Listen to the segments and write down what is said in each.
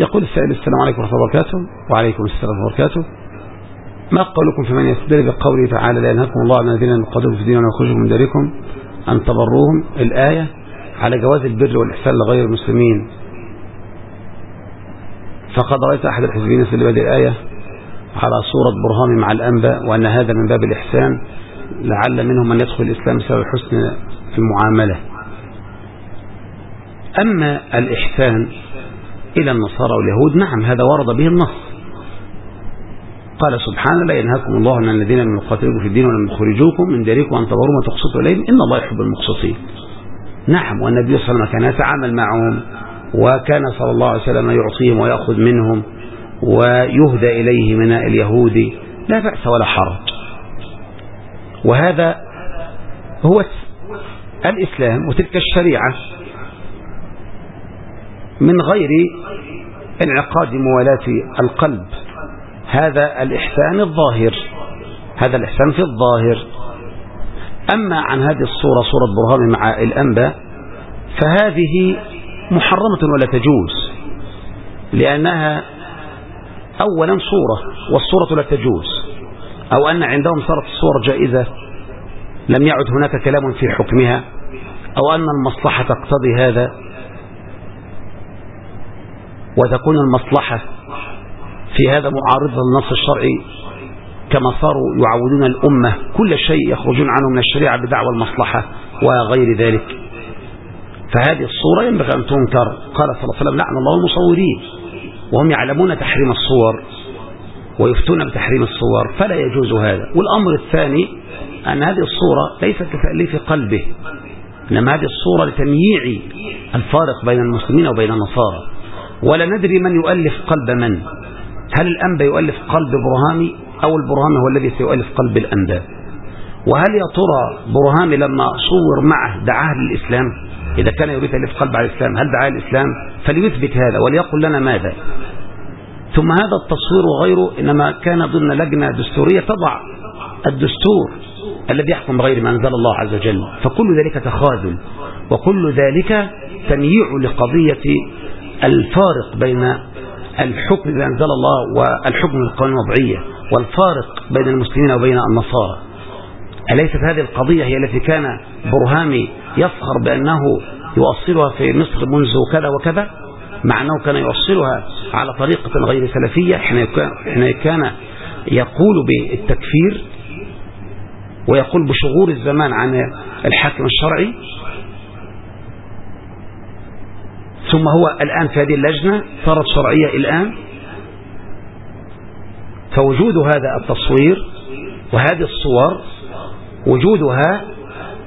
يقول السائل السلام عليكم ورحمة الله وبركاته. وعليكم السلام وبركاته. ما قولكم في من يستدل بقوله تعالى لا ينهاكم الله عن الذين يقاتلون في الدين ويخرجوا من داركم أن تبروهم الآية على جواز البر والإحسان لغير المسلمين. فقد رأيت أحد الحزبين في بهذه الآية على صورة برهان مع الأنباء وأن هذا من باب الإحسان لعل منهم من يدخل الإسلام بسبب حسن المعاملة. أما الإحسان إلى النصارى واليهود. نعم هذا ورد به النص. قال سبحانه لا ينهاكم الله عن الذين لم يقاتلوكم في الدين ولم يخرجوكم من ديركم أن تبروا ما تقسطوا إليهم. إن الله يحب المقسطين. نعم والنبي صلى الله عليه وسلم كان يتعامل معهم وكان صلى الله عليه وسلم يعطيهم ويأخذ منهم ويهدى إليه من اليهود. لا بأس ولا حرج. وهذا هو الإسلام وتلك الشريعة. من غير انعقاد موالاة القلب. هذا الإحسان الظاهر. هذا الإحسان في الظاهر. أما عن هذه الصورة صورة برهان مع الأنبا فهذه محرمة ولا تجوز لأنها أولا صورة والصورة لا تجوز أو أن عندهم صارت الصور جائزة لم يعد هناك كلام في حكمها أو أن المصلحة تقتضي هذا. وتكون المصلحة في هذا معارضة للنص الشرعي كما صاروا يعودون الأمة كل شيء يخرجون عنه من الشريعة بدعوى المصلحة وغير ذلك. فهذه الصورة ينبغي أن تنكر. قال صلى الله عليه وسلم لعن الله المصورين وهم يعلمون تحريم الصور ويفتون بتحريم الصور. فلا يجوز هذا. والأمر الثاني أن هذه الصورة ليست لتأليف قلبه إنما هذه الصورة لتمييع الفارق بين المسلمين وبين النصارى. ولا ندري من يؤلف قلب من. هل الأنبا يؤلف قلب برهامي أو البرهامي هو الذي سيؤلف قلب الأنبا؟ وهل يا ترى برهامي لما صور معه دعاه للإسلام؟ إذا كان يريد أن قلب على الإسلام هل دعاه الإسلام فليثبت هذا وليقل لنا ماذا؟ ثم هذا التصوير وغيره إنما كان ضمن لجنة دستورية تضع الدستور الذي يحكم بغير ما أنزل الله عز وجل. فكل ذلك تخاذل وكل ذلك تمييع لقضية الفارق بين الحكم الذي أنزل الله والحكم القانون الوضعية والفارق بين المسلمين وبين النصارى. أليست هذه القضية هي التي كان برهامي يفخر بأنه يؤصلها في مصر منذ كذا وكذا؟ مع أنه كان يؤصلها على طريقة غير سلفية حين كان يقول بالتكفير ويقول بشغور الزمان عن الحاكم الشرعي. ثم هو الآن في هذه اللجنة صارت شرعية الآن. فوجود هذا التصوير وهذه الصور وجودها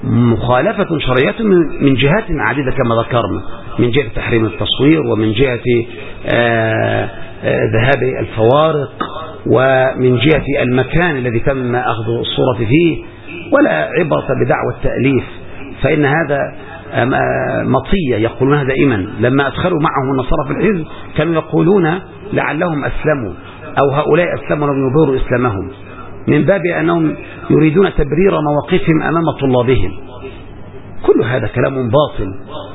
مخالفة شرعية من جهات عديدة كما ذكرنا من جهة تحريم التصوير ومن جهة آه، آه، ذهاب الفوارق ومن جهة المكان الذي تم أخذ الصورة فيه ولا عبرة بدعوى التأليف. فإن هذا مطية يقولونها دائما لما أدخلوا معهم النصارى في الحزب كانوا يقولون لعلهم أسلموا أو هؤلاء أسلموا لم يظهروا إسلامهم. من باب أنهم يريدون تبرير مواقفهم أمام طلابهم. كل هذا كلام باطل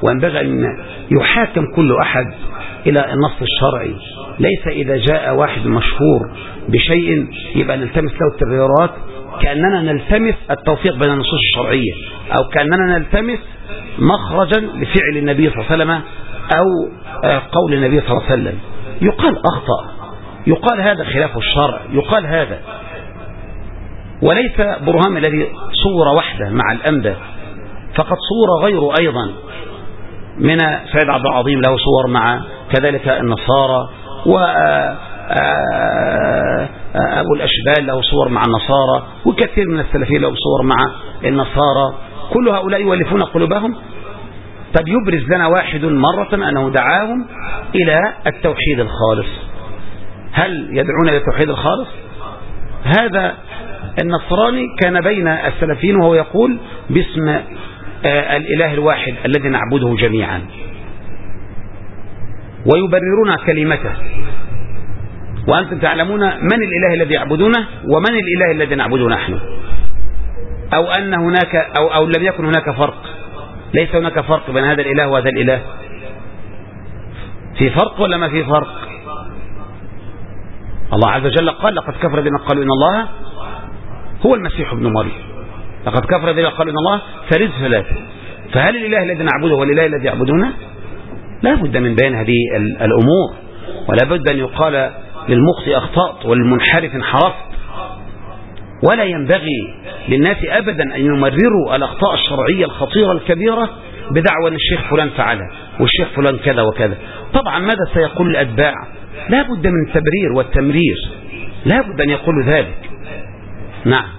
وينبغي أن يحاكم كل أحد إلى النص الشرعي. ليس إذا جاء واحد مشهور بشيء يبقى نلتمس له التبريرات كأننا نلتمس التوفيق بين النصوص الشرعية أو كأننا نلتمس مخرجا لفعل النبي صلى الله عليه وسلم أو آه، قول النبي صلى الله عليه وسلم. يقال أخطأ. يقال هذا خلاف الشرع. يقال هذا. وليس برهام الذي صور وحده مع الأنبا فقد صور غيره أيضا. من سيد عبد العظيم له صور مع كذلك النصارى و آه، آه، أبو الأشبال له صور مع النصارى وكثير من السلفيين له صور مع النصارى. كل هؤلاء يولفون قلوبهم طب يبرز لنا واحد مرة أنه دعاهم إلى التوحيد الخالص. هل يدعون إلى التوحيد الخالص؟ هذا النصراني كان بين السلفيين وهو يقول باسم آه، الإله الواحد الذي نعبده جميعا. ويبررون كلمته. وأنتم تعلمون من الإله الذي يعبدونه ومن الإله الذي نعبده نحن. أو أن هناك أو, أو لم يكن هناك فرق. ليس هناك فرق بين هذا الإله وهذا الإله. في فرق ولا ما في فرق؟ الله عز وجل قال لقد كفر الذين قالوا إن الله هو المسيح ابن مريم. لقد كفر الذين قالوا إن الله ثالث ثلاثة. فهل الإله الذي نعبده هو الإله الذي يعبدونه لا بد من بيان هذه الأمور. ولا بد أن يقال للمخطئ أخطأت وللمنحرف انحرفت ولا ينبغي للناس أبدا أن يمرروا الأخطاء الشرعية الخطيرة الكبيرة بدعوى أن الشيخ فلان فعلها والشيخ فلان كذا وكذا. طبعا ماذا سيقول الأتباع؟ لا بد من التبرير والتمرير. لا بد أن يقولوا ذلك. نعم.